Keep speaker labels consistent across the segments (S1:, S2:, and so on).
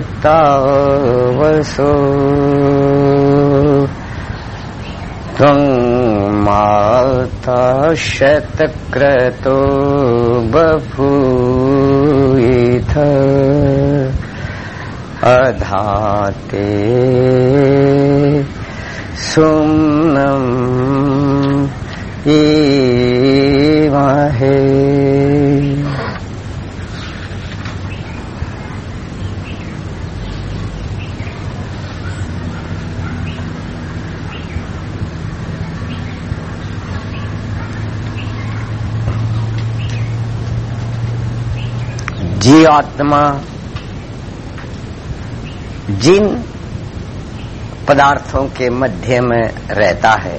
S1: पिता वसो। त्वं माता शतक्रतो बभूथ अधाते जीवात्मा जिन पदार्थों के मध्य में रहता है,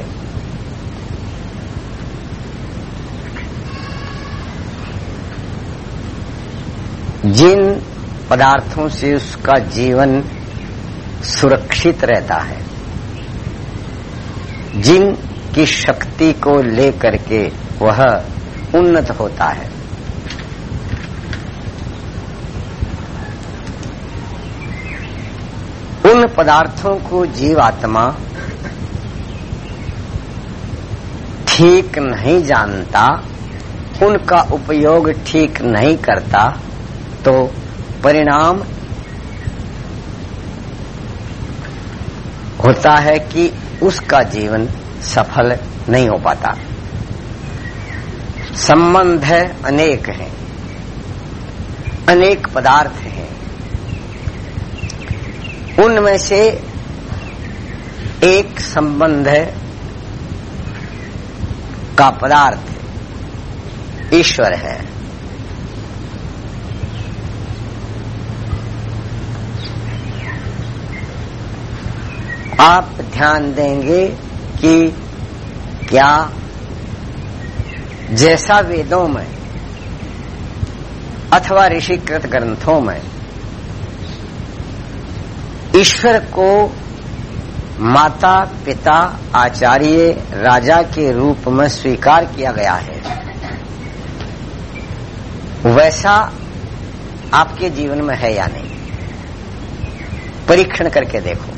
S1: जिन पदार्थों से उसका जीवन सुरक्षित रहता है जिन की शक्ति को लेकर के वह उन्नत होता है उन पदार्थों को जीवात्मा ठीक नहीं जानता, उनका उपयोग ठीक नहीं करता तो परिणाम होता है कि उसका जीवन सफल नहीं हो पाता। संबंध है, अनेक हैं। अनेक पदार्थ हैं। उनमें से एक संबंध है का पदार्थ ईश्वर है। आप ध्यान देंगे कि क्या जैसा वेदों में अथवा ऋषिकृत ग्रंथों में ईश्वर को माता, पिता, आचार्य, राजा के रूप में स्वीकार किया गया है। वैसा आपके जीवन में है या नहीं? परीक्षण करके देखो।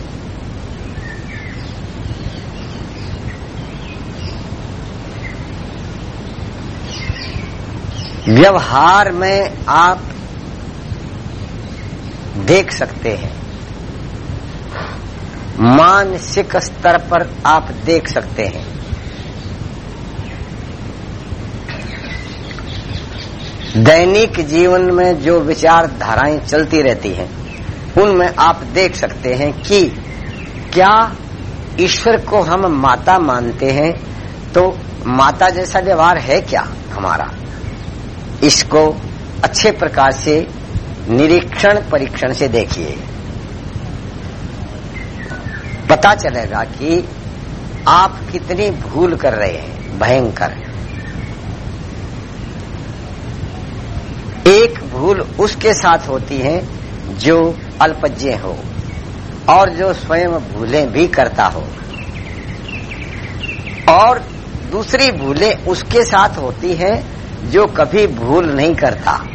S1: व्यवहार में आप देख सकते हैं। मानसिक स्तर पर आप देख सकते हैं। दैनिक जीवन में जो विचारधाराएँ चलती रहती हैं, उनमें आप देख सकते हैं कि क्या ईश्वर को हम माता मानते हैं तो माता जैसा व्यवहार है क्या हमारा? इसको अच्छे प्रकार से निरीक्षण परीक्षण से देखिए। पता चलेगा कि आप कितनी भूल कर रहे हैं, भयंकर एक भूल उसके साथ होती है जो अल्पज्ञ हो और जो स्वयं भूलें भी करता हो। और दूसरी भूलें उसके साथ होती है जो कभी भूल नहीं करता।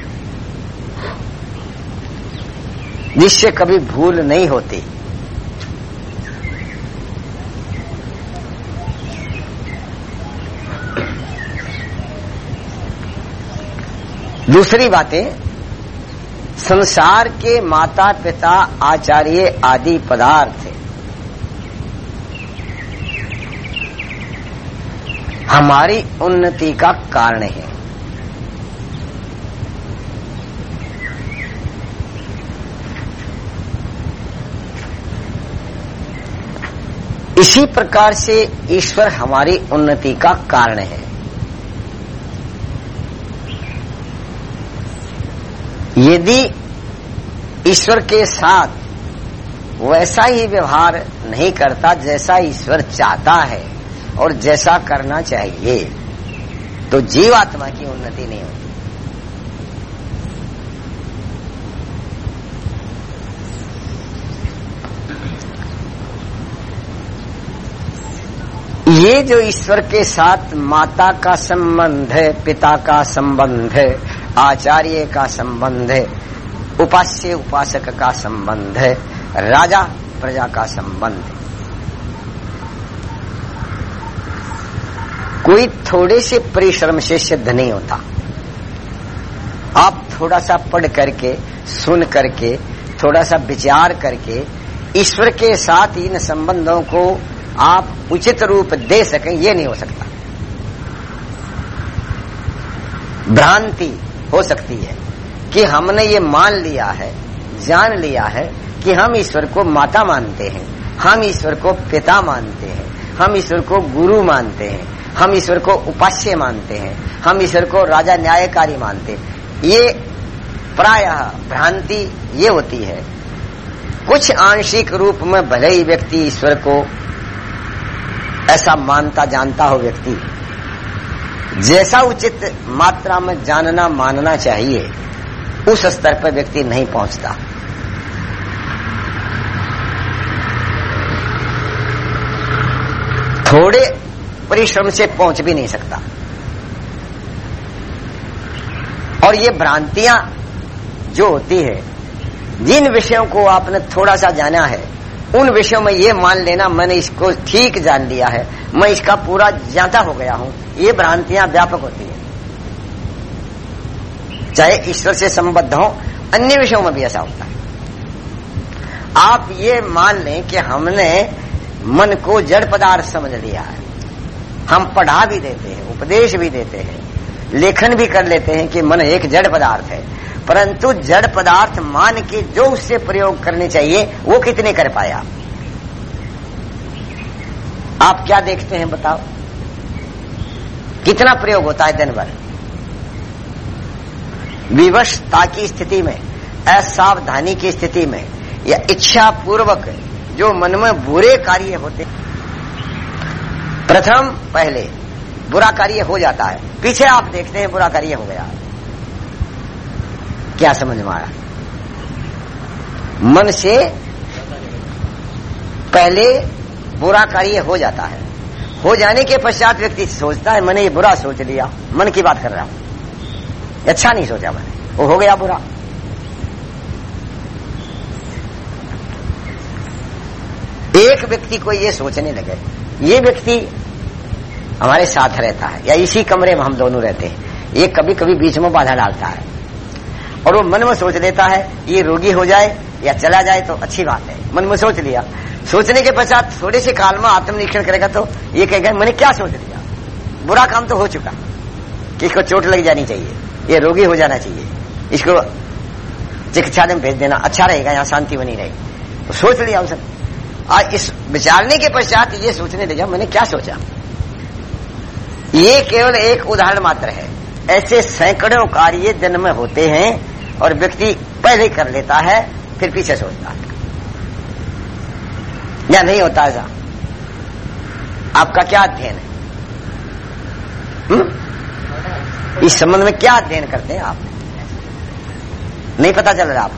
S1: जिससे कभी भूल नहीं होती। दूसरी बातें, संसार के माता पिता आचार्य आदि पदार्थ हमारी उन्नति का कारण है। इसी प्रकार से ईश्वर हमारी उन्नति का कारण है। यदि ईश्वर के साथ वैसा ही व्यवहार नहीं करता, जैसा ईश्वर चाहता है और जैसा करना चाहिए तो जीवात्मा की उन्नति नहीं होती। ये जो ईश्वर के साथ माता का संबंध है, पिता का संबंध है आचार्य का संबंध है, उपास्य उपासक का संबंध है, राजा प्रजा का संबंध है। कोई थोड़े से परिश्रम से सिद्ध नहीं होता। आप थोड़ा सा पढ़ करके, सुन करके, थोड़ा सा विचार करके, ईश्वर के साथ इन संबंधों को आप उचित रूप दे सकें, ये नहीं हो सकता। भ्रांति हो सकती है कि हमने ये मान लिया है, जान लिया है कि हम ईश्वर को माता मानते हैं, हम ईश्वर को पिता मानते हैं, हम ईश्वर को गुरु मानते हैं, हम ईश्वर को उपास्य मानते हैं, हम ईश्वर को राजा न्यायकारी मानते हैं। ये प्रायः भ्रांति ये होती है। कुछ आंशिक रूप में भले ही व्यक्ति ईश्वर को ऐसा मानता, जानता हो व्यक्ति जैसा उचित मात्रा में जानना, मानना चाहिए, उस स्तर पर व्यक्ति नहीं पहुँचता। थोड़े परिश्रम से पहुँच भी नहीं सकता। और ये भ्रांतियाँ जो होती है, जिन विषयों को आपने थोड़ा सा जाना है उन विषयों में ये मान लेना मैंने इसको ठीक जान लिया है। मैं इसका पूरा जानता हो गया हूँ। ये भ्रांतियाँ व्यापक होती है। चाहे ईश्वर से संबद्ध हो, अन्य विषयों में भी ऐसा होता है। आप ये मान लें कि हमने मन को जड़ पदार्थ समझ लिया है। हम पढ़ा भी देते हैं, उपदेश भी देते हैं, लेखन भी कर लेते हैं कि मन एक जड़ पदार्थ है। परंतु जड़ पदार्थ मान के जो उससे प्रयोग करने चाहिए, वो कितने कर पाए आप आप क्या देखते हैं बताओ। कितना प्रयोग होता है दिन भर? विवशता की स्थिति में, असावधानी की स्थिति में, या इच्छा पूर्वक जो मन में बुरे कार्य होते प्रथम पहले, बुरा कार्य हो जाता है। पीछे आप देखते हैं बुरा कार्य हो गया। क्या समझ में आया? मन से पहले बुरा कार्य हो जाता है। हो जाने के पश्चात व्यक्ति सोचता है, मैंने ये बुरा सोच लिया, मन की बात कर रहा हूँ। अच्छा नहीं सोचा मैंने, वो हो गया बुरा। एक व्यक्ति को ये सोचने लगे, ये व्यक्ति हमारे साथ रहता है, या इसी कमरे में हम दोनों रहते हैं, ये कभी कभी बीच में बाधा डालता है। और वो मन में सोच लेता है, ये रोगी हो जाए या चला जाए तो अच्छी बात है। मन में सोच लिया। सोचने के पश्चात थोड़े से काल में आत्मनिरीक्षण करेगा तो ये कहेगा, मैंने क्या सोच लिया? बुरा काम तो हो चुका। कि इसको चोट लग जानी चाहिए? ये रोगी हो जाना चाहिए। इसको चिकित्सालय में भेज देना। अच्छा रहेगा, यहाँ शांति बनी रहेगी तो सोच लिया उसने आज इस विचारने के पश्चात ये सोचने लगा, मैंने क्या सोचा? ये केवल एक उदाहरण मात्र है। ऐसे सैकड़ों कार्य दिन में होते हैं और व्यक्ति पहले कर लेता है, फिर पीछे सोचता है। या नहीं होता ऐसा? आपका क्या अध्ययन है? हुँ? इस संबंध में क्या अध्ययन करते हैं आप? नहीं पता चल रहा आप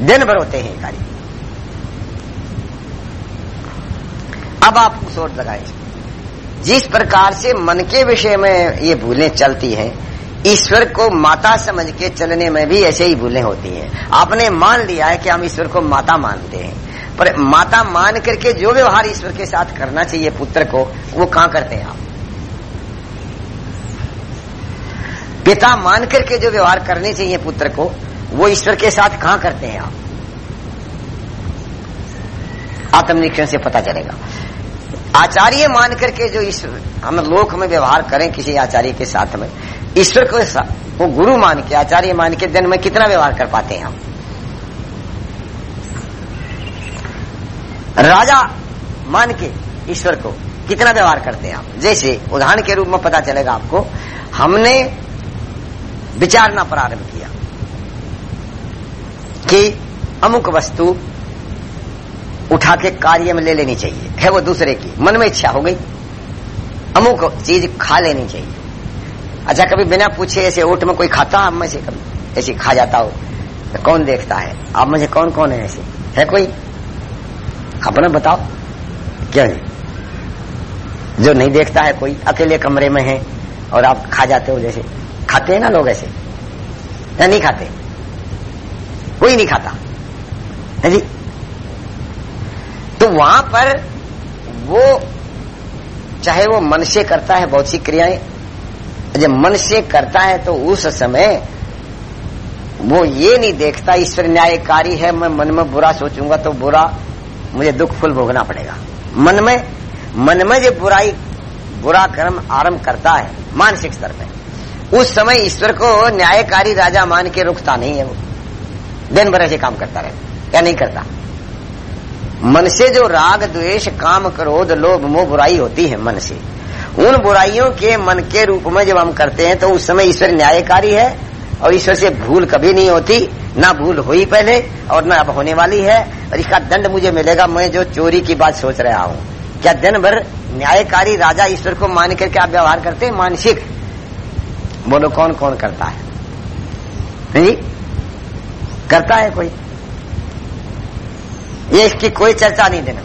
S1: दिन भर होते हैं कार्य। अब आप सोच लगाए। जिस प्रकार से मन के विषय में ये भूलें चलती हैं, ईश्वर को माता समझ के चलने में भी ऐसे ही भूलें होती हैं। आपने मान लिया है कि हम ईश्वर को माता मानते हैं, पर माता मान करके जो व्यवहार ईश्वर के साथ करना चाहिए पुत्र को, वो कहाँ करते हैं आप? पिता मान करके जो व्यवहार करने चाहिए पुत्र को, वो ईश्वर के साथ कहाँ करते हैं आप? आत्मनिरीक्षण से पता चलेगा। आचार्य मान करके जो ईश्वर हम लोक में व्यवहार करें किसी आचार्य के साथ में, ईश्वर को वो गुरु मान के, आचार्य मान के दिन में कितना व्यवहार कर पाते हैं हम? राजा मान के ईश्वर को कितना व्यवहार करते हैं आप? जैसे उदाहरण के रूप में पता चलेगा आपको, हमने विचारना प्रारंभ किया कि अमुक वस्तु उठा के कार्य में ले लेनी चाहिए। है वो दूसरे की। मन में इच्छा हो गई। अमुक चीज़ खा लेनी चाहिए। अच्छा कभी बिना पूछे ऐसे ओट में कोई खाता है में से? कभी ऐसे खा जाता हो। तो कौन देखता है? आप मुझे कौन कौन है ऐसे? है कोई? अपना बताओ। क्या है जो नहीं देखता है कोई, अकेले कमरे में है और आप खा जाते हो जैसे। खाते हैं ना लोग ऐसे? या नहीं खाते? कोई नहीं खाता। है जी? तो वहाँ पर वो, चाहे वो मन से करता है, बहुत सी क्रियाएँ, जब मन से करता है तो उस समय वो ये नहीं देखता, ईश्वर न्यायकारी है, मैं मन में बुरा सोचूँगा तो बुरा, मुझे दुख फुल भोगना पड़ेगा। मन में मन में जो बुराई, बुरा कर्म आरंभ करता है, मानसिक स्तर पे, उस समय ईश्वर को न्यायकारी राजा मान के रुकता नहीं है वो। दिन भर ऐसे काम करता रहे, या नहीं करता। मन से जो राग, द्वेष, काम, क्रोध, लोभ, मोह, बुराई होती है मन से। उन बुराइयों के मन के रूप में जब हम करते हैं तो उस समय ईश्वर न्यायकारी है, और ईश्वर से भूल कभी नहीं होती, ना भूल हुई पहले, और ना अब होने वाली है, और इसका दंड मुझे मिलेगा, मैं जो चोरी की बात सोच रहा हूँ। क्या दिन भर न्यायकारी राजा ईश्वर को मान करके आप व्यवहार करते हैं? मानसिक। बोलो कौन कौन करता है? नहीं? करता है कोई? ये इसकी कोई चर्चा नहीं देना।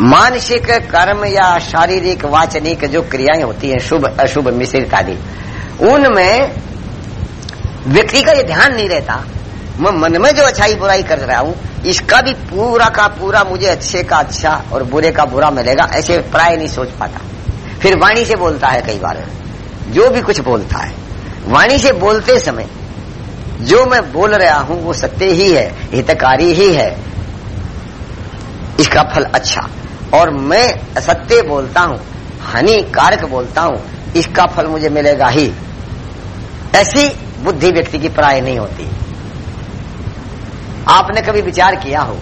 S1: मानसिक कर्म या शारीरिक वाचनिक जो क्रियाएँ होती हैं, शुभ, अशुभ, मिश्रित आदि, उनमें व्यक्ति का ये ध्यान नहीं रहता। मैं मन में जो अच्छाई बुराई कर रहा हूँ, इसका भी पूरा का पूरा मुझे अच्छे का अच्छा और बुरे का बुरा मिलेगा, ऐसे प्राय नहीं सोच पाता। फिर वाणी से बोलता है कई बार। जो भी कुछ बोलता है, वाणी से बोलते समय जो मैं बोल रहा हूँ वो सत्य ही है, हितकारी ही है। इसका फल अच्छा। और मैं असत्य बोलता हूँ, हानिकारक बोलता हूँ, इसका फल मुझे मिलेगा ही। ऐसी बुद्धि व्यक्ति की प्राय नहीं होती। आपने कभी विचार किया हो,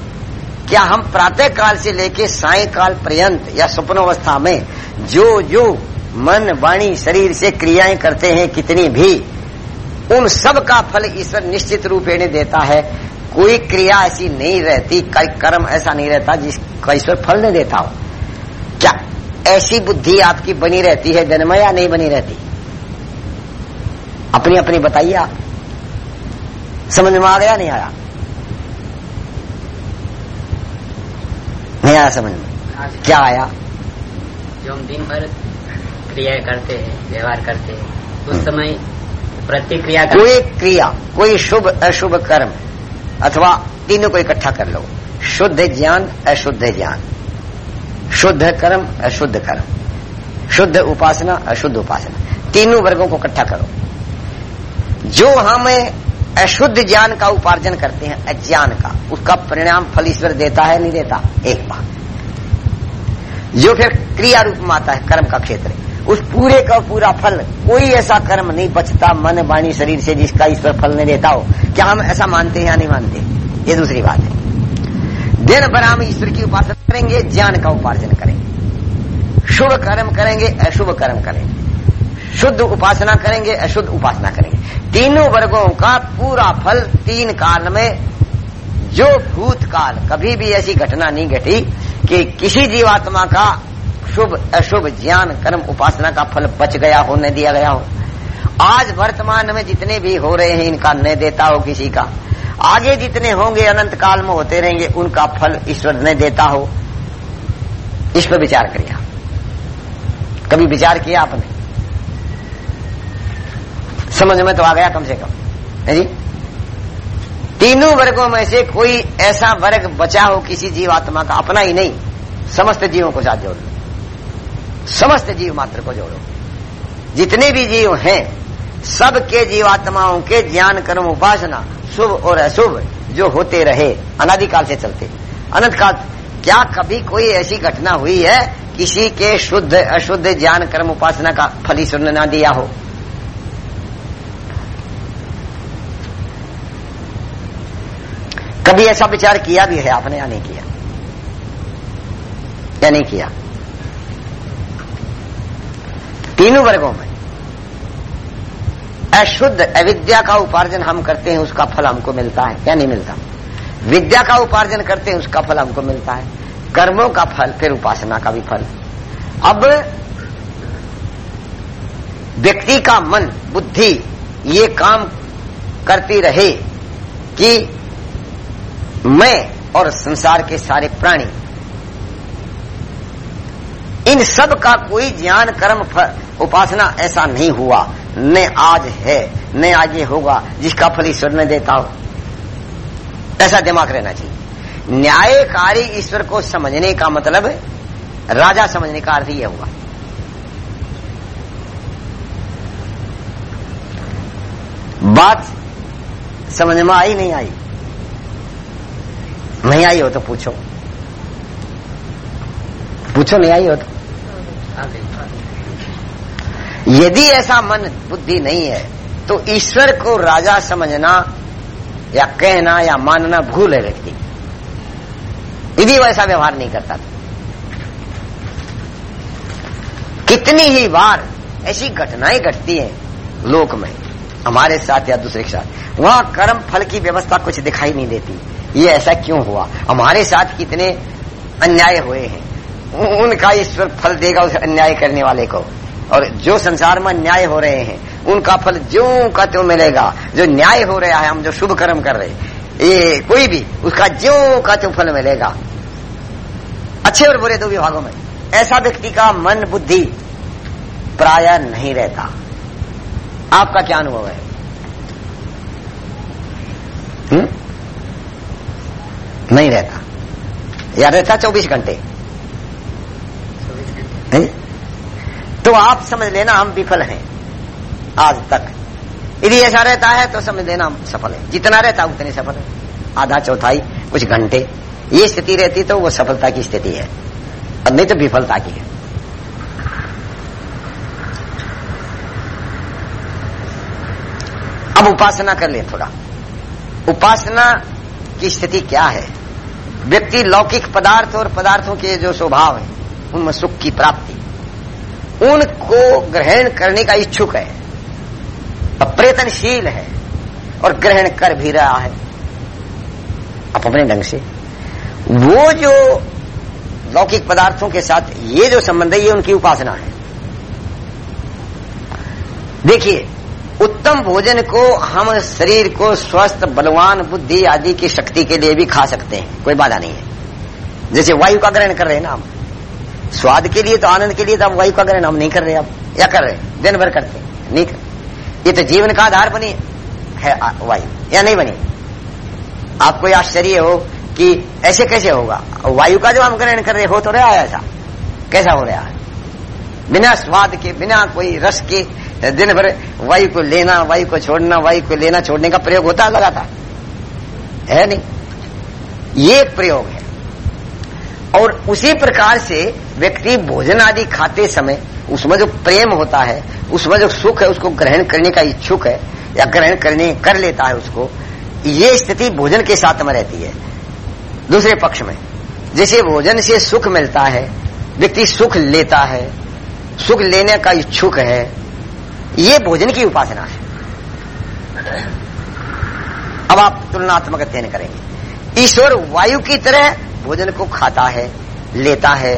S1: क्या हम प्रातः काल से लेके साय काल पर्यंत या स्वप्नावस्था में जो जो मन वाणी शरीर से क्रियाएँ करते हैं, कितनी भी उन सब का फल ईश्वर निश्चित रूपेण देता है। कोई क्रिया ऐसी नहीं रहती कई कर्म ऐसा नहीं रहता जिसका ईश्वर फल नहीं देता हो। क्या ऐसी बुद्धि आपकी बनी रहती है जन्म या नहीं बनी रहती? अपनी अपनी बताइए आप। समझ में आ गया नहीं आया? नहीं आया समझ में? क्या आया?
S2: जो हम दिन भर क्रिया करते हैं व्यवहार करते हैं उस समय प्रतिक्रिया
S1: कोई क्रिया, कोई शुभ, अशुभ कर्म, अथवा तीनों को इकट्ठा कर लो। शुद्ध ज्ञान, अशुद्ध ज्ञान। शुद्ध कर्म, अशुद्ध कर्म। शुद्ध उपासना, अशुद्ध उपासना। तीनों वर्गों को इकट्ठा करो। जो हमें अशुद्ध ज्ञान का उपार्जन करते हैं, अज्ञान का, उसका परिणाम फल ईश्वर देता है, नहीं देता? एक बात। जो फिर क्रिया रूप में आता है, कर्म का क्षेत्र। उस पूरे का पूरा फल, कोई ऐसा कर्म नहीं बचता मन, वाणी, शरीर से जिसका ईश्वर फल नहीं देता हो। क्या हम ऐसा मानते हैं या नहीं मानते? ये दूसरी बात है। दिन भर हम ईश्वर की उपासना करेंगे, ज्ञान का उपार्जन करेंगे। शुभ कर्म करेंगे, अशुभ कर्म करेंगे। शुद्ध उपासना करेंगे, अशुद्ध उपासना करेंगे। तीनों वर्गों का पूरा फल तीन काल में, जो भूतकाल, कभी भी ऐसी घटना नहीं घटी कि किसी जीवात्मा का शुभ अशुभ ज्ञान, कर्म उपासना का फल बच गया हो, न दिया गया हो। आज वर्तमान में जितने भी हो रहे हैं, इनका न देता हो किसी का। आगे जितने होंगे, अनंत काल में होते रहेंगे, उनका फल ईश्वर न देता हो। इस पर विचार करिए कभी विचार किया आपने? समझ में तो आ गया कम से कम। है जी? तीनों वर्गों में से कोई ऐसा वर्ग बचा हो किसी जीवात्मा का? अपना ही नहीं। समस्त जीवों को साथ जोड़ समस्त जीव मात्र को जोड़ो। जितने भी जीव हैं, सबके जीवात्माओं के ज्ञान, कर्म, उपासना शुभ और अशुभ जो होते रहे, अनादिकाल से चलते। अनंत काल क्या कभी कोई ऐसी घटना हुई है, किसी के शुद्ध, अशुद्ध ज्ञान, कर्म, उपासना का फल ईश्वर ने ना दिया हो? कभी ऐसा विचार किया भी है? आपने या नहीं किया? या नहीं किया? तीनों वर्गों में। अशुद्ध अविद्या का उपार्जन हम करते हैं, उसका फल हमको मिलता है। क्या नहीं मिलता? विद्या का उपार्जन करते हैं, उसका फल हमको मिलता है। कर्मों का फल, फिर उपासना का भी फल। अब व्यक्ति का मन, बुद्धि, ये काम करती रहे कि मैं और संसार के सारे प्राणी इन सब का कोई ज्ञान, कर्म उपासना ऐसा नहीं हुआ। न आज है, न आगे होगा, जिसका फल ईश्वर ने देता हो। ऐसा दिमाग रहना चाहिए। न्यायकारी ईश्वर को समझने का मतलब राजा समझने का अर्थ यह हुआ। बात समझ में आई नहीं आई? नहीं आई हो तो पूछो। पूछो नहीं आई हो तो यदि ऐसा मन बुद्धि नहीं है तो ईश्वर को राजा समझना या कहना या मानना भूल है व्यक्ति। यदि वैसा व्यवहार नहीं करता तो। कितनी ही बार ऐसी घटनाएँ घटती हैं लोक में, हमारे साथ या दूसरे के साथ, वहाँ कर्म फल की व्यवस्था कुछ दिखाई नहीं देती। ये ऐसा क्यों हुआ? हमारे साथ कितने अन्याय हुए हैं। उनका ईश्वर फल देगा उस अन्याय करने वाले को। और जो संसार में अन्याय हो रहे हैं, उनका फल जो का त्यों मिलेगा। जो न्याय हो रहा है, हम जो शुभ कर्म कर रहे ये कोई भी, उसका जो का त्यों फल मिलेगा। अच्छे और बुरे दो विभागों में। ऐसा व्यक्ति का मन बुद्धि प्राय नहीं रहता। आपका क्या अनुभव है हुँ? हम्म? नहीं रहता। या रहता चौबीस घंटे। तो आप समझ लेना हम विफल हैं आज तक। यदि ऐसा रहता है तो समझ लेना हम सफल है। जितना रहता उतने सफल है। आधा चौथाई, कुछ घंटे। ये स्थिति रहती तो वो सफलता की स्थिति है। और नहीं तो विफलता की है। अब उपासना कर ले थोड़ा। उपासना की स्थिति क्या है? व्यक्ति लौकिक पदार्थ और पदार्थों के जो स्वभाव है उनमें सुख की प्राप्ति। उनको ग्रहण करने का इच्छुक है अप्रयत्नशील है और ग्रहण कर भी रहा है। आप अपने ढंग से। वो जो लौकिक पदार्थों के साथ ये जो संबंध है, ये उनकी उपासना है। देखिए, उत्तम भोजन को हम शरीर को स्वस्थ, बलवान, बुद्धि आदि की शक्ति के लिए भी खा सकते हैं, कोई बाधा नहीं है। जैसे वायु का ग्रहण कर रहे हैं ना हम। स्वाद के लिए तो आनंद के लिए तो हम वायु का ग्रहण हम नहीं कर रहे अब, या कर रहे दिन भर करते नहीं कर ये तो जीवन का आधार बनी है वायु, या नहीं बनी? आपको आश्चर्य हो कि ऐसे कैसे होगा? वायु का जो हम ग्रहण कर रहे हो तो रहा है ऐसा? कैसा हो रहा है? बिना स्वाद के, बिना कोई रस के, दिन भर वायु को लेना, वायु को छोड़ना, वायु को लेना छोड़ने का प्रयोग होता लगातार? है नहीं? ये प्रयोग है। और उसी प्रकार से व्यक्ति भोजन आदि खाते समय उसमें जो प्रेम होता है, उसमें जो सुख है, उसको ग्रहण करने का इच्छुक है, या ग्रहण करने, कर लेता है उसको, ये स्थिति भोजन के साथ में रहती है। दूसरे पक्ष में, जैसे भोजन से सुख मिलता है, व्यक्ति सुख लेता है, सुख लेने का इच्छुक है, ये भोजन की उपासना है। अब आप तुलनात्मक अध्ययन करेंगे। ईश्वर वायु की तरह भोजन को खाता है, लेता है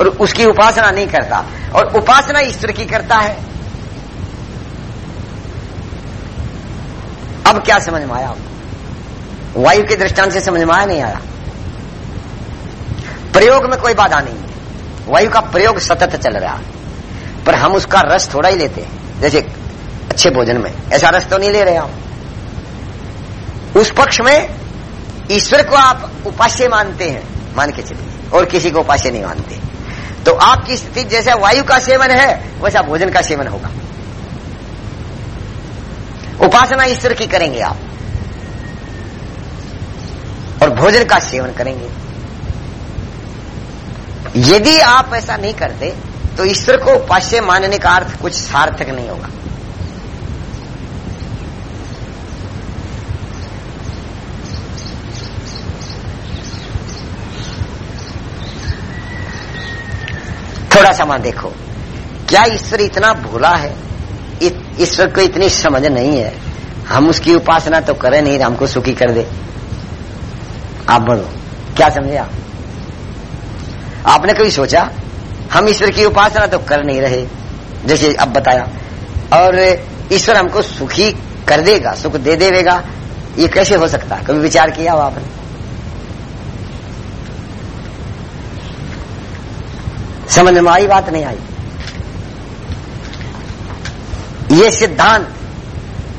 S1: और उसकी उपासना नहीं करता और उपासना ईश्वर की करता है। अब क्या समझ में आया आपको? वायु के दृष्टांत से समझ में आया नहीं आया? प्रयोग में कोई बाधा नहीं है। वायु का प्रयोग सतत चल रहा है, पर हम उसका रस थोड़ा ही लेते हैं। जैसे अच्छे भोजन में, ऐसा रस तो नहीं ले रहे हम। उस पक्ष में ईश्वर को आप उपास्य मानते हैं, मान के चलिए, और किसी को उपास्य नहीं मानते। तो आपकी स्थिति जैसा वायु का सेवन है, वैसा भोजन का सेवन होगा। उपासना ईश्वर की करेंगे आप। और भोजन का सेवन करेंगे। यदि आप ऐसा नहीं करते तो ईश्वर को उपास्य मानने का अर्थ कुछ सार्थक नहीं होगा। थोड़ा सा मान देखो। क्या ईश्वर इतना भूला है? ईश्वर को इतनी समझ नहीं है। हम उसकी उपासना तो करें नहीं, हमको सुखी कर दे। आप बोलो क्या समझे आप? आपने कभी सोचा, हम ईश्वर की उपासना तो कर नहीं रहे? जैसे अब बताया। और ईश्वर हमको सुखी कर देगा, सुख दे देगा ये कैसे हो सकता कभी विचार किया हो आपने? समझ में आई बात? नहीं आई। ये सिद्धांत,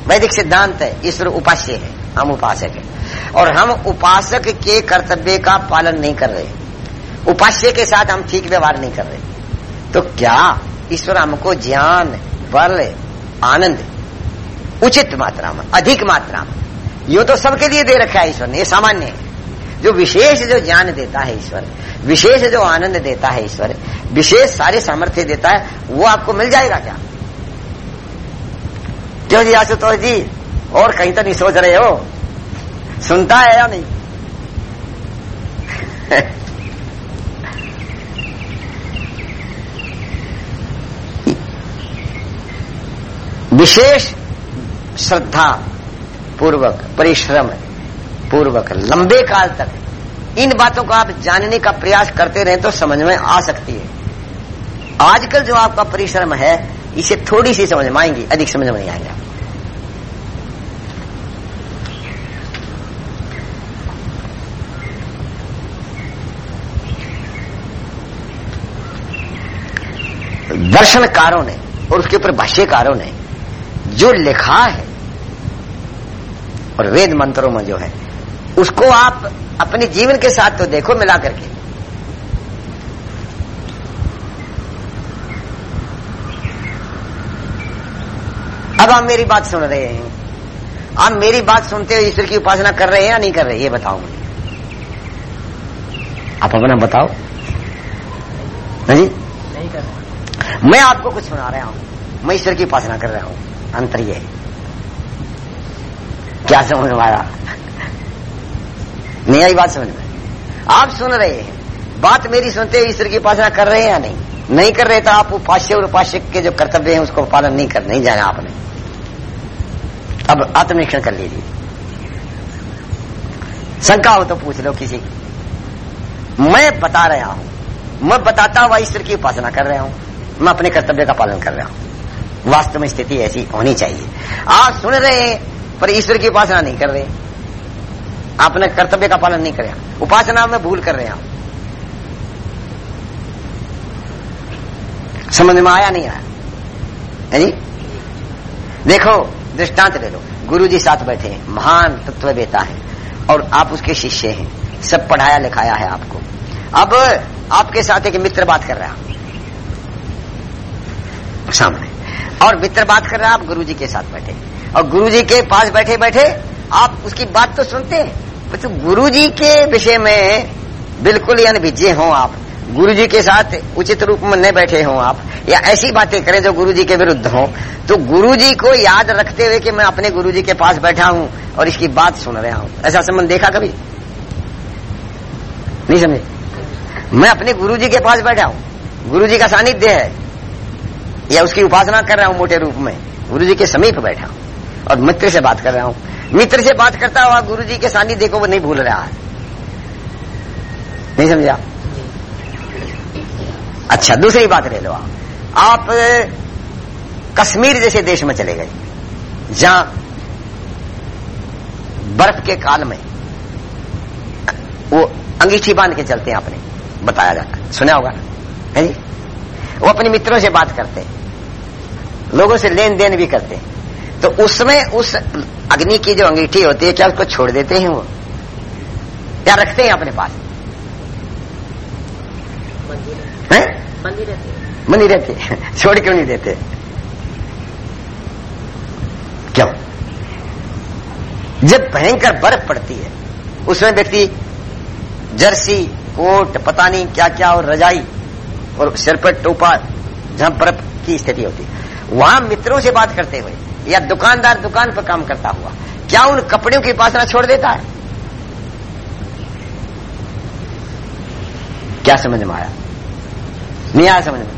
S1: वैदिक सिद्धांत है ईश्वर उपास्य है, हम उपासक है। और हम उपासक के कर्तव्य का पालन नहीं कर रहे। उपास्य के साथ हम ठीक व्यवहार नहीं कर रहे। तो क्या ईश्वर हमको ज्ञान, बल, आनंद, उचित मात्रा में, अधिक मात्रा में, यो तो सबके लिए दे रखा है ईश्वर ने, ये सामान्य है। जो विशेष जो ज्ञान देता है ईश्वर, विशेष जो आनंद देता है ईश्वर, विशेष सारे सामर्थ्य देता है, वो आपको मिल जाएगा क्या? क्यों जी आशुतोष जी? और कहीं तो नहीं सोच रहे हो? सुनता है या नहीं? विशेष श्रद्धा पूर्वक, परिश्रम पूर्वक, लंबे काल तक। इन बातों को आप जानने का प्रयास करते रहे तो समझ में आ सकती है। आजकल जो आपका परिश्रम है, इसे थोड़ी सी समझ में आएँगी, अधिक समझ में नहीं आएँगे दर्शनकारों ने और उसके ऊपर भाष्यकारों ने जो लिखा है, और वेद मंत्रों में जो है उसको आप अपने जीवन के साथ तो देखो मिला करके। अब आप मेरी बात सुन रहे हैं। आप मेरी बात सुनते हुए ईश्वर की उपासना कर रहे हैं या नहीं कर रहे ये बताओ मुझे। आप अपना बताओ। हाँ जी?
S2: नहीं कर रहे।
S1: मैं आपको कुछ सुना रहा हूँ। मैं ईश्वर की उपासना कर रहा हूँ। अंतर ये है। क्या समझ में आया? नहीं आई बात समझ में? आप सुन रहे हैं। बात मेरी सुनते हुए ईश्वर की उपासना कर रहे हैं या नहीं? नहीं कर रहे तो आप उपास्य और उपासक के जो कर्तव्य हैं, उसको पालन नहीं कर, नहीं जाना आपने। अब आत्मनिरीक्षण कर लीजिए। शंका हो तो पूछ लो किसी की। मैं बता रहा हूँ। मैं बताता हुआ ईश्वर की उपासना कर रहा हूँ। मैं अपने कर्तव्य का पालन कर रहा हूँ। वास्तव में स्थिति ऐसी होनी चाहिए। आप सुन रहे हैं, पर ईश्वर की उपासना नहीं कर रहे। आपने कर्तव्य का पालन नहीं कर। उपासना में भूल कर रहे हैं आप। समझ में आया नहीं आया? है देखो, दृष्टांत ले लो। गुरु जी साथ बैठे हैं, महान तत्व देता है, और आप उसके शिष्य हैं। सब पढ़ाया लिखाया है आपको। अब आपके साथ एक मित्र बात कर रहा है। सामने। और मित्र बात कर रहा है आप गुरु जी के साथ बैठे। और गुरु जी के पास बैठे बैठे आप उसकी बात तो सुनते हैं। तो गुरु जी के विषय में बिल्कुल ही अनभिज्ञ हो आप। गुरु जी के साथ उचित रूप में न बैठे हो आप। या ऐसी बातें करें जो गुरु जी के विरुद्ध हो। तो गुरु जी को याद रखते हुए कि मैं अपने गुरु जी के पास बैठा हूँ और इसकी बात सुन रहा हूँ। ऐसा संबंध देखा कभी? नहीं समझे? मैं अपने गुरु जी के पास बैठा हूँ। गुरु जी का सानिध्य है। या उसकी उपासना कर रहा हूँ मोटे रूप में। गुरु जी के समीप बैठा हूँ। और मित्र से बात कर रहा हूँ। मित्र से बात करता हुआ गुरु जी के सानिध्य को वो नहीं भूल रहा है। नहीं समझा? अच्छा दूसरी बात ले लो आप। आप कश्मीर जैसे देश में चले गए, जहाँ बर्फ़ के काल में वो अंगीठी बाँध के चलते हैं अपने, बताया जाता है। सुना होगा? है जी? वो अपने मित्रों से बात करते हैं, लोगों से लेन देन भी करते हैं। तो उसमें उस अग्नि की जो अंगीठी होती है क्या उसको छोड़ देते हैं वो? क्या रखते हैं अपने पास?
S2: बंदी रहती है।
S1: छोड़ क्यों नहीं देते? क्यों? जब भयंकर बर्फ़ पड़ती है उसमें व्यक्ति जर्सी कोट पता नहीं क्या क्या और रजाई और सिर पर टोपा जहाँ बर्फ़ की स्थिति होती है। वहाँ मित्रों से बात करते हुए या दुकानदार दुकान पर काम करता हुआ, क्या उन कपड़ों की उपासना छोड़ देता है? क्या समझ में आया? नहीं आया समझ में?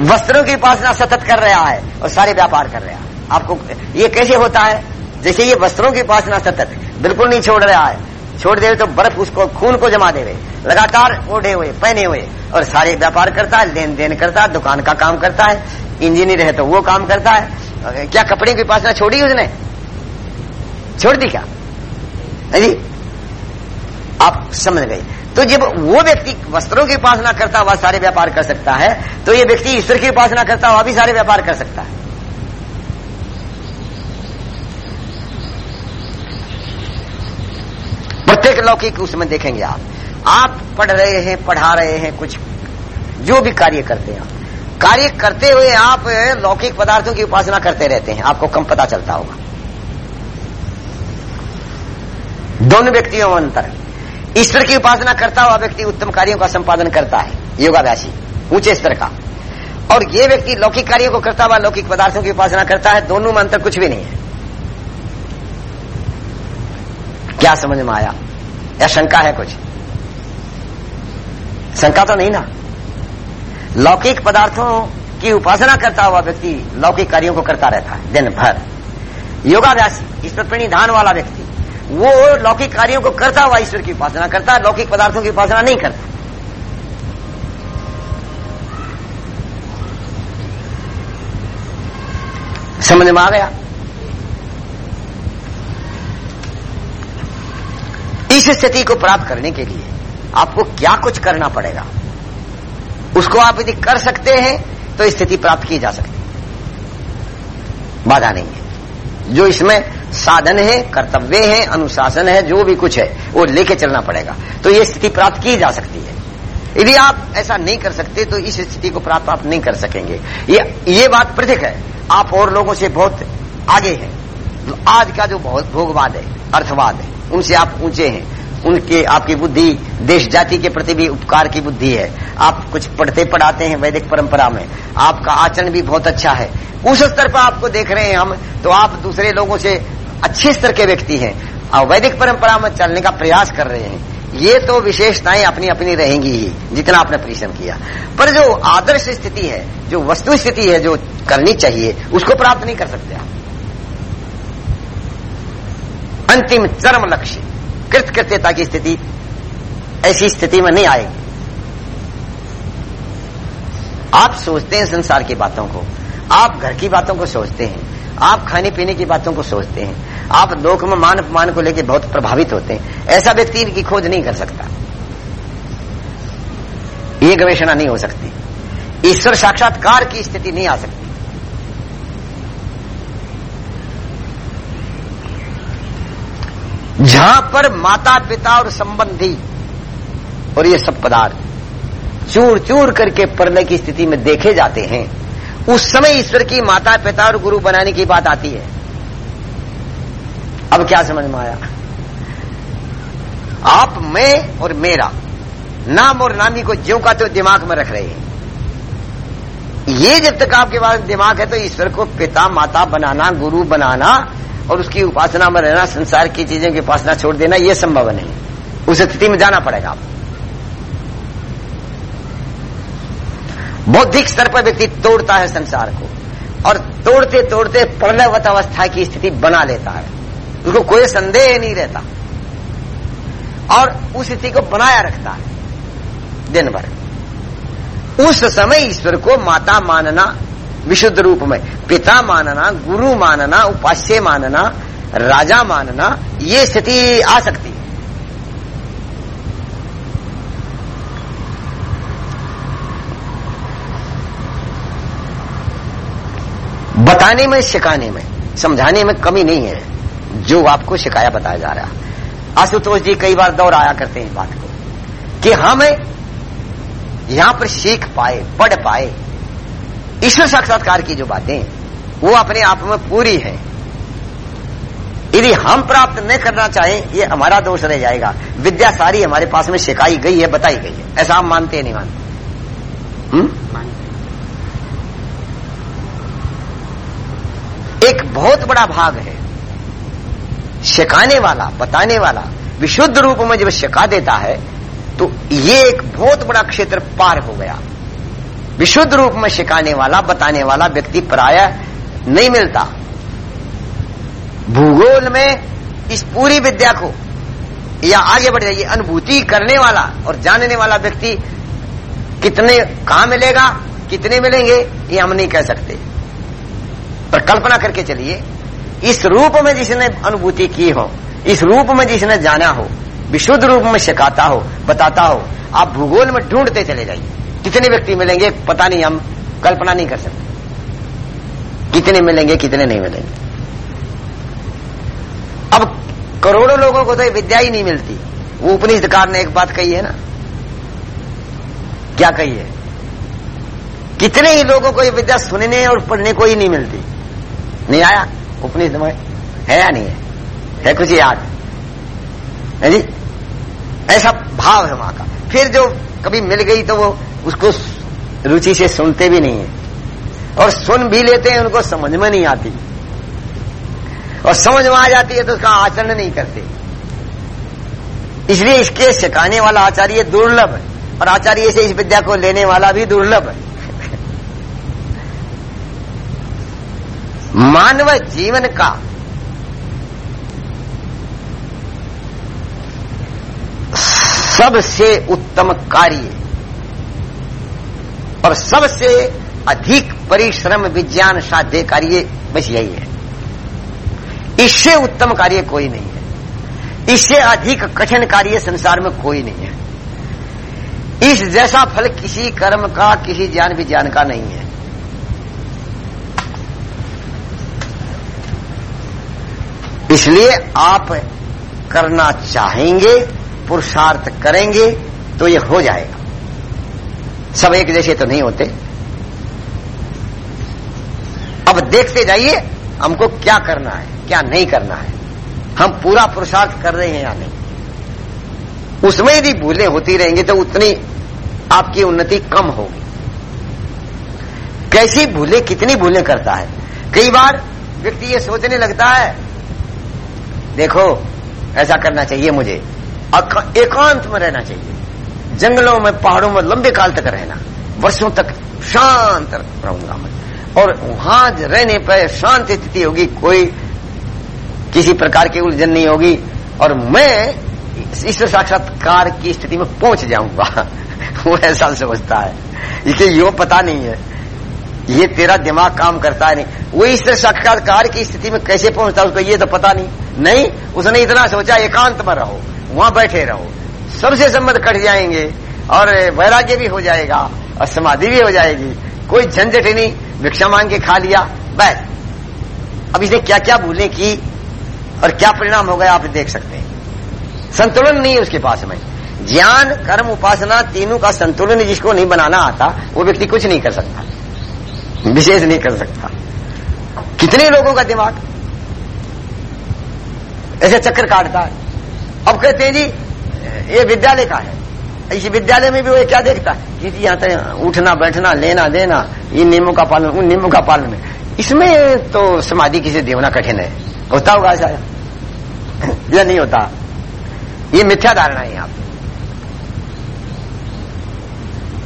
S1: वस्त्रों की उपासना सतत कर रहा है और सारे व्यापार कर रहा है। आपको ये कैसे होता है? जैसे ये वस्त्रों की उपासना सतत, बिल्कुल नहीं छोड़ रहा है। छोड़ दे तो बर्फ़ उसको, खून को जमा देवे। लगातार ओढ़े हुए, पहने हुए, और सारे व्यापार करता है लेन देन करता है, दुकान का काम करता है, इंजीनियर है तो वो काम करता है। क्या कपड़े की उपासना छोड़ी उसने? छोड़ दी क्या? जी, आप समझ गए। तो जब वो व्यक्ति वस्त्रों की उपासना करता हुआ सारे व्यापार कर सकता है तो ये व्यक्ति ईश्वर की उपासना करता हुआ भी सारे व्यापार कर सकता है। प्रत्येक लौकिक उसमें देखेंगे आप। आप पढ़ रहे हैं, पढ़ा रहे हैं, कुछ जो भी कार्य करते हैं कार्य करते हुए आप लौकिक पदार्थों की उपासना करते रहते हैं। आपको कम पता चलता होगा। दोनों व्यक्तियों में अंतर ईश्वर की उपासना करता हुआ व्यक्ति उत्तम कार्यों का संपादन करता है, योगाभ्यासी, ऊँचे स्तर का। और ये व्यक्ति लौकिक कार्यों को करता हुआ लौकिक पदार्थों की उपासना करता है, दोनों में अंतर कुछ भी नहीं है। क्या समझ में आया? या शंका है कुछ? शंका तो नहीं ना। लौकिक पदार्थों की उपासना करता हुआ व्यक्ति लौकिक कार्यों को करता रहता है दिन भर योगाभ्यास ईश्वर प्रणिधान वाला व्यक्ति, वो लौकिक कार्यों को करता हुआ ईश्वर की उपासना करता है, लौकिक पदार्थों की उपासना नहीं करता। समझ में आ गया? इस स्थिति को प्राप्त करने के लिए आपको क्या कुछ करना पड़ेगा? उसको आप यदि कर सकते हैं तो स्थिति प्राप्त की जा सकती बाधा नहीं है। जो इसमें साधन है, कर्तव्य है, अनुशासन है, जो भी कुछ है, वो लेके चलना पड़ेगा। तो ये स्थिति प्राप्त की जा सकती है। यदि आप ऐसा नहीं कर सकते तो इस स्थिति को प्राप्त आप नहीं कर सकेंगे। ये ये बात पृथक है। आप और लोगों से बहुत आगे हैं। आज का जो बहुत भोगवाद है, अर्थवाद है, उनसे आप ऊँचे हैं। उनके, आपकी बुद्धि देश जाति के प्रति भी उपकार की बुद्धि है। आप कुछ पढ़ते पढ़ाते हैं वैदिक परंपरा में। आपका आचरण भी बहुत अच्छा है। उस स्तर पर आपको देख रहे हैं हम तो आप दूसरे लोगों से अच्छे स्तर के व्यक्ति हैं और वैदिक परंपरा में चलने का प्रयास कर रहे हैं। ये तो विशेषताएँ अपनी अपनी रहेंगी ही, जितना आपने परिश्रम किया। पर जो आदर्श स्थिति है, जो वस्तु स्थिति है, जो करनी चाहिए, उसको प्राप्त नहीं कर सकते आप। अंतिम चरम लक्ष्य। कृतकृत्यता की स्थिति ऐसी स्थिति में नहीं आएगी। आप सोचते हैं संसार की बातों को। आप घर की बातों को सोचते हैं। आप खाने पीने की बातों को सोचते हैं। आप लोक में मान अपमान को लेकर बहुत प्रभावित होते हैं। ऐसा व्यक्ति इनकी खोज नहीं कर सकता। ये गवेषणा नहीं हो सकती। ईश्वर साक्षात्कार की स्थिति नहीं आ सकती। जहाँ पर माता पिता और संबंधी और ये सब पदार्थ चूर चूर करके परने की स्थिति में देखे जाते हैं, उस समय ईश्वर की माता पिता और गुरु बनाने की बात आती है। अब क्या समझ में आया? आप, मैं और मेरा, नाम और नामी को ज्यो का तो दिमाग में रख रहे हैं। ये जब तक आपके पास दिमाग है तो ईश्वर को पिता, माता बनाना, गुरु बनाना और उसकी उपासना में रहना, संसार की चीज़ों की उपासना छोड़ देना यह संभव नहीं। उस स्थिति में जाना पड़ेगा आपको। बौद्धिक स्तर पर व्यक्ति तोड़ता है संसार को और तोड़ते तोड़ते प्रलयवत अवस्था की स्थिति बना लेता है। उसको कोई संदेह नहीं रहता। और उस स्थिति को बनाया रखता है। दिन भर। उस समय ईश्वर को माता मानना विशुद्ध रूप में। पिता मानना, गुरु मानना, उपास्य मानना, राजा मानना, ये स्थिति आ सकती। है बताने में, सिखाने में, समझाने में कमी नहीं है, जो आपको शिकाया बताया जा रहा। है आशुतोष जी कई बार दौड़ आया करते हैं इस बात को, कि हम यहाँ पर सीख पाए, पढ़ पाए ईश्वर साक्षात्कार की जो बातें, वो अपने आप में पूरी है। यदि हम प्राप्त न करना चाहें, ये हमारा दोष रह जाएगा। विद्या सारी हमारे पास में सिखाई गई है, बताई गई है। ऐसा हम मानते नहीं मानते? एक बहुत बड़ा भाग है। सिखाने वाला, बताने वाला, विशुद्ध रूप में जब सिखा देता है तो ये एक बहुत बड़ा क्षेत्र पार हो गया। विशुद्ध रूप में सिखाने वाला, बताने वाला व्यक्ति प्राय नहीं मिलता। भूगोल में इस पूरी विद्या को, या आगे बढ़ जाइए, अनुभूति करने वाला और जानने वाला व्यक्ति कितने कहा मिलेगा, कितने मिलेंगे, ये हम नहीं कह सकते। पर कल्पना करके चलिए, इस रूप में जिसने अनुभूति की हो, इस रूप में जिसने जाना हो, विशुद्ध रूप में सिखाता हो, बताता हो, आप भूगोल में ढूंढते चले जाइए। कितने व्यक्ति मिलेंगे, पता नहीं, हम कल्पना नहीं कर सकते। कितने मिलेंगे, कितने नहीं मिलेंगे। अब करोड़ों लोगों को तो विद्या ही नहीं मिलती। वो उपनिषदकार ने एक बात कही है ना। क्या कही है? कितने ही लोगों को ये विद्या सुनने और पढ़ने को ही नहीं मिलती। नहीं आया? उपनिषद में है या नहीं है? है कुछ याद? है जी? ऐसा भाव है वहाँ का। फिर जो कभी मिल गई तो वो उसको रुचि से सुनते भी नहीं है। और सुन भी लेते हैं, उनको समझ में नहीं आती। और समझ में आ जाती है तो उसका आचरण नहीं करते। इसलिए इसके सिखाने वाला आचार्य दुर्लभ है, और आचार्य से इस विद्या को लेने वाला भी दुर्लभ है। मानव जीवन का सबसे उत्तम कार्य और सबसे अधिक परिश्रम विज्ञान साध्य कार्य बस यही है। इससे उत्तम कार्य कोई नहीं है। इससे अधिक कठिन कार्य संसार में कोई नहीं है। इस जैसा फल किसी कर्म का, किसी ज्ञान विज्ञान का नहीं है। इसलिए आप करना चाहेंगे, पुरुषार्थ करेंगे तो ये हो जाएगा। सब एक जैसे तो नहीं होते। अब देखते जाइए, हमको क्या करना है, क्या नहीं करना है। हम पूरा पुरुषार्थ कर रहे हैं या नहीं? उसमें यदि भूलें होती रहेंगी तो उतनी आपकी उन्नति कम होगी। कैसी भूलें, कितनी भूलें करता है? कई बार व्यक्ति ये सोचने लगता है, देखो, ऐसा करना चाहिए मुझे। एकांत में रहना चाहिए। जंगलों में, पहाड़ों में लंबे काल तक रहना, वर्षों तक शांत रहूँगा मैं। और वहाँ रहने पर शांत स्थिति होगी, कोई किसी प्रकार की उलझन नहीं होगी, और मैं ईश्वर साक्षात्कार की स्थिति में पहुँच जाऊँगा। वो ऐसा समझता है। इसे यो पता नहीं है। ये तेरा दिमाग काम करता है नहीं। वो ईश्वर साक्षात्कार की स्थिति में कैसे पहुँचता उसको ये तो पता नहीं। नहीं, उसने इतना सोचा, एकांत में रहो। वहाँ बैठे रहो। सबसे संबंध कट जाएँगे और वैराग्य भी हो जाएगा और समाधि भी हो जाएगी। कोई झंझट नहीं, भिक्षा मांग के खा लिया बस अब इसे क्या क्या भूलने की और क्या परिणाम हो गया आप देख सकते हैं। संतुलन नहीं है उसके पास में। ज्ञान, कर्म, उपासना तीनों का संतुलन जिसको नहीं बनाना आता, वो व्यक्ति कुछ नहीं कर सकता। विशेष नहीं कर सकता। कितने लोगों का दिमाग? ऐसे चक्कर काटता है। अब कहते हैं जी ये विद्यालय का है। इस विद्यालय में भी वो क्या देखता है? कि यहाँ तक उठना, बैठना, लेना, देना इन नियमों का पालन, उन नियमों का पालन इसमें तो समाधि किसी देवना कठिन है। होता होगा शायद या नहीं होता। ये मिथ्या धारणा है यहाँ पे।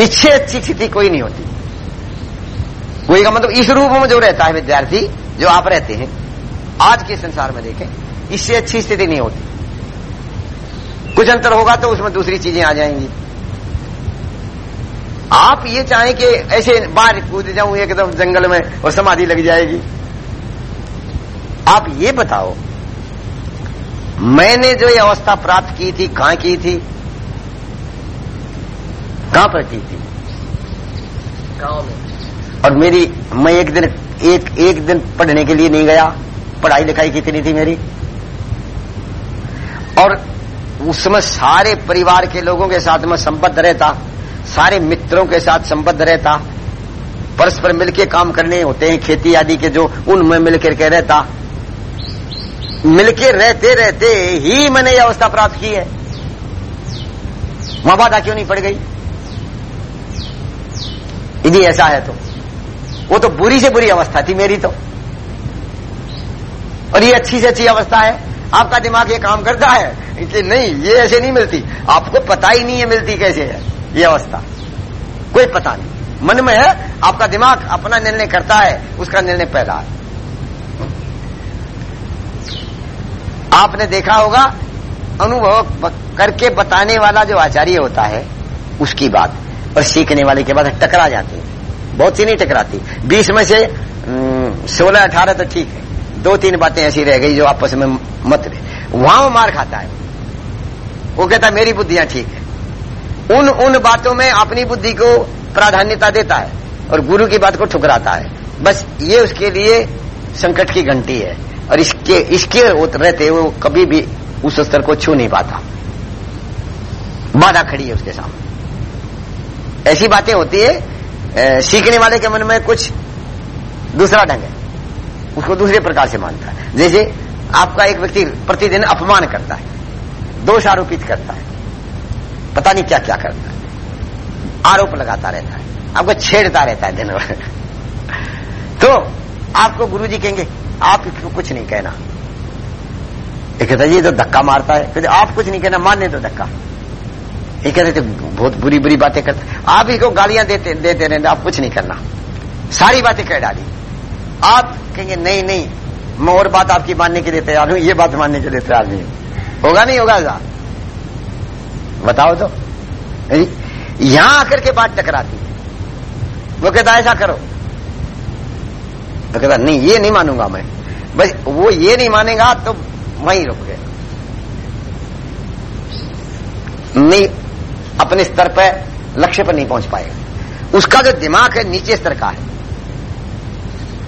S1: इच्छे अच्छी स्थिति कोई नहीं होती। कोई का मतलब इस रूप में जो रहता है विद्यार्थी, जो आप रहते हैं, आज के संसार में देखें, इससे अच्छी स्थिति नहीं होती। कुछ अंतर होगा तो उसमें दूसरी चीज़ें आ जाएँगी। आप ये चाहें कि ऐसे बाहर कूद जाऊँ एकदम जंगल में और समाधि लग जाएगी। आप ये बताओ मैंने जो ये अवस्था प्राप्त की थी कहाँ की थी? कहाँ पर की थी?
S2: गाँव में।
S1: और मेरी मैं एक दिन एक एक दिन पढ़ने के लिए नहीं गया पढ़ाई लिखाई कितनी थी मेरी? और उस समय सारे परिवार के लोगों के साथ में संबद्ध रहता, सारे मित्रों के साथ संबद्ध रहता, परस्पर मिलके काम करने होते हैं, खेती आदि के जो उनमें मिलकर के रहता। मिलके रहते रहते ही मैंने यह अवस्था प्राप्त की है। वहाँ बाधा क्यों नहीं पड़ गई। यदि ऐसा है तो। वो तो बुरी से बुरी अवस्था थी मेरी तो। और ये अच्छी से अच्छी अवस्था है। आपका दिमाग ये काम करता है कि नहीं, ये ऐसे नहीं मिलती। आपको पता ही नहीं है मिलती कैसे है, ये अवस्था। कोई पता नहीं। मन में है, आपका दिमाग अपना निर्णय करता है, उसका निर्णय पैदा है। आपने देखा होगा, अनुभव करके बताने वाला जो आचार्य होता है, उसकी बात। और सीखने वाले के बाद टकरा जाती है। बहुत सी नहीं टकराती। बीस में से सोलह, अठारह तो ठीक है। दो तीन बातें ऐसी रह गई जो आपस में मत रहे। वहाँ वो मार खाता है। वो कहता है, मेरी बुद्धियाँ ठीक है। उन उन बातों में अपनी बुद्धि को प्राधान्यता देता है और गुरु की बात को ठुकराता है। बस ये उसके लिए संकट की घंटी है। और इसके इसके रहते वो कभी भी उस स्तर को छू नहीं पाता। बाधा खड़ी है उसके सामने। ऐसी बातें होती है सीखने वाले के मन में कुछ दूसरा ढंग है। उसको दूसरे प्रकार से मानता है। जैसे आपका एक व्यक्ति प्रतिदिन अपमान करता है, दोष आरोपित करता है, पता नहीं क्या क्या करता है, आरोप लगाता रहता है, आपको छेड़ता रहता है दिन भर। तो आपको गुरु जी कहेंगे, आप इसको कुछ नहीं कहना। ये कहता ये तो धक्का मारता है। कहते आप कुछ नहीं कहना, मानने तो धक्का। ये कहते थे बहुत बुरी बुरी बातें करते आप इसको गालियाँ देते देते रहते आप कुछ नहीं करना। सारी बातें कह डाली। आप कहेंगे, नहीं नहीं मैं और बात आपकी मानने के लिए तैयार हूँ, ये बात मानने के लिए तैयार नहीं होगा नहीं होगा ऐसा? बताओ तो। यहाँ आकर के बात टकराती है। वो कहता, ऐसा करो। तो कहता, नहीं, ये नहीं मानूँगा मैं। बस वो ये नहीं मानेगा तो वहीं रुक गए नहीं, अपने स्तर पर लक्ष्य पर नहीं पहुँच पाएगा। उसका जो दिमाग है, नीचे स्तर का है।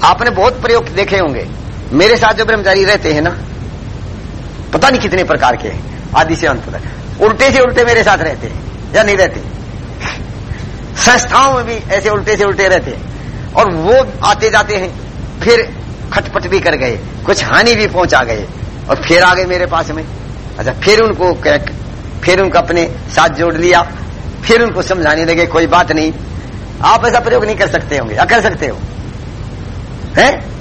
S1: आपने बहुत प्रयोग देखे होंगे। मेरे साथ जो ब्रह्मचारी रहते हैं ना, पता नहीं कितने प्रकार के आदि से अंत तक। उल्टे से उल्टे मेरे साथ रहते हैं, या नहीं रहते? संस्थाओं में भी ऐसे उल्टे से उल्टे रहते हैं। और वो आते जाते हैं, फिर खटपट भी कर गए, कुछ हानि भी पहुँचा गए, और फिर आ गए मेरे पास में। अच्छा फिर उनको फिर उनको अपने साथ जोड़ लिया, फिर उनको समझाने लगे, कोई बात नहीं, आप ऐसा प्रयोग नहीं कर सकते होंगे। या कर सकते हो? है?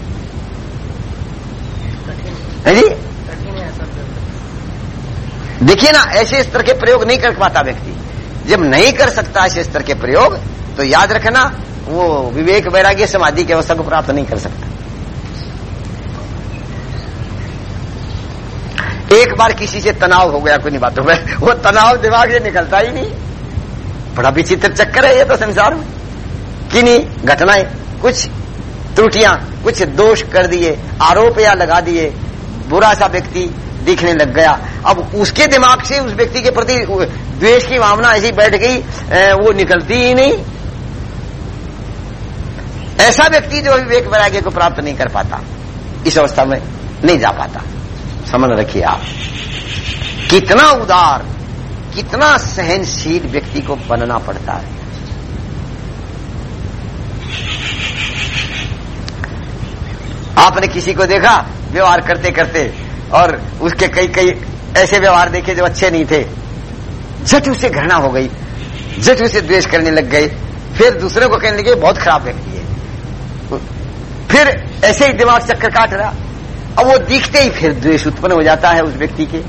S1: जी? देखिए ना, ऐसे स्तर के प्रयोग नहीं कर पाता व्यक्ति। जब नहीं कर सकता ऐसे स्तर के प्रयोग तो याद रखना, वो विवेक वैराग्य समाधि के अवसर को प्राप्त नहीं कर सकता। एक बार किसी से तनाव हो गया, कोई नहीं बातों में वो तनाव दिमाग से निकलता ही नहीं। बड़ा विचित्र चक्कर है ये तो संसार में। कि नहीं, घटनाएँ, कुछ त्रुटियाँ, कुछ दोष कर दिए, आरोप या लगा दिए बुरा सा व्यक्ति दिखने लग गया। अब उसके दिमाग से उस व्यक्ति के प्रति द्वेष की भावना ऐसी बैठ गई वो निकलती ही नहीं। ऐसा व्यक्ति जो विवेक वैराग्य को प्राप्त नहीं कर पाता, इस अवस्था में नहीं जा पाता। समझ रखिए आप। कितना उदार, कितना सहनशील व्यक्ति को बनना पड़ता है। आपने किसी को देखा? व्यवहार करते करते और उसके कई कई ऐसे व्यवहार देखे जो अच्छे नहीं थे। झट उसे घृणा हो गई, झट उसे द्वेष करने लग गए। फिर दूसरे को कहने लगे, बहुत खराब व्यक्ति है। फिर ऐसे ही दिमाग चक्कर काट रहा। अब वो दिखते ही फिर द्वेष उत्पन्न हो जाता है उस व्यक्ति के।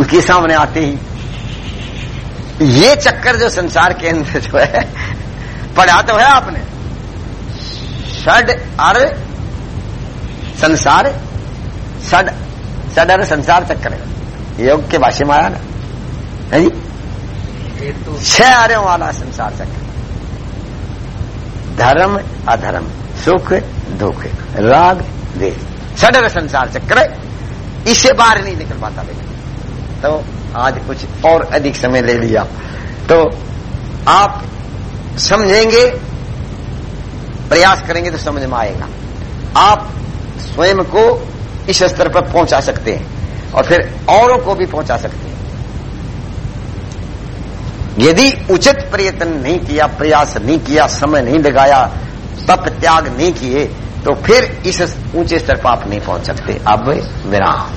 S1: उसके सामने आते ही ये चक्कर जो संसार के अंदर जो है, पढ़ा तो है आपने। षड अर संसार सड सडर संसार चक्कर है योग के भाष्य में आया ना? है जी? छह आर्यों वाला संसार चक्र धर्म, अधर्म, सुख, दुख, राग देश सडर संसार चक्र इससे बाहर नहीं निकल पाता लेकिन। तो आज कुछ और अधिक समय ले लिया। तो आप समझेंगे, प्रयास करेंगे तो समझ में आएगा। आप स्वयं को इस स्तर पर पहुँचा सकते हैं और फिर औरों को भी पहुँचा सकते हैं। यदि उचित प्रयत्न नहीं किया, प्रयास नहीं किया, समय नहीं लगाया, तप त्याग नहीं किए तो फिर इस ऊँचे स्तर पर आप नहीं पहुँच सकते। अब विराम।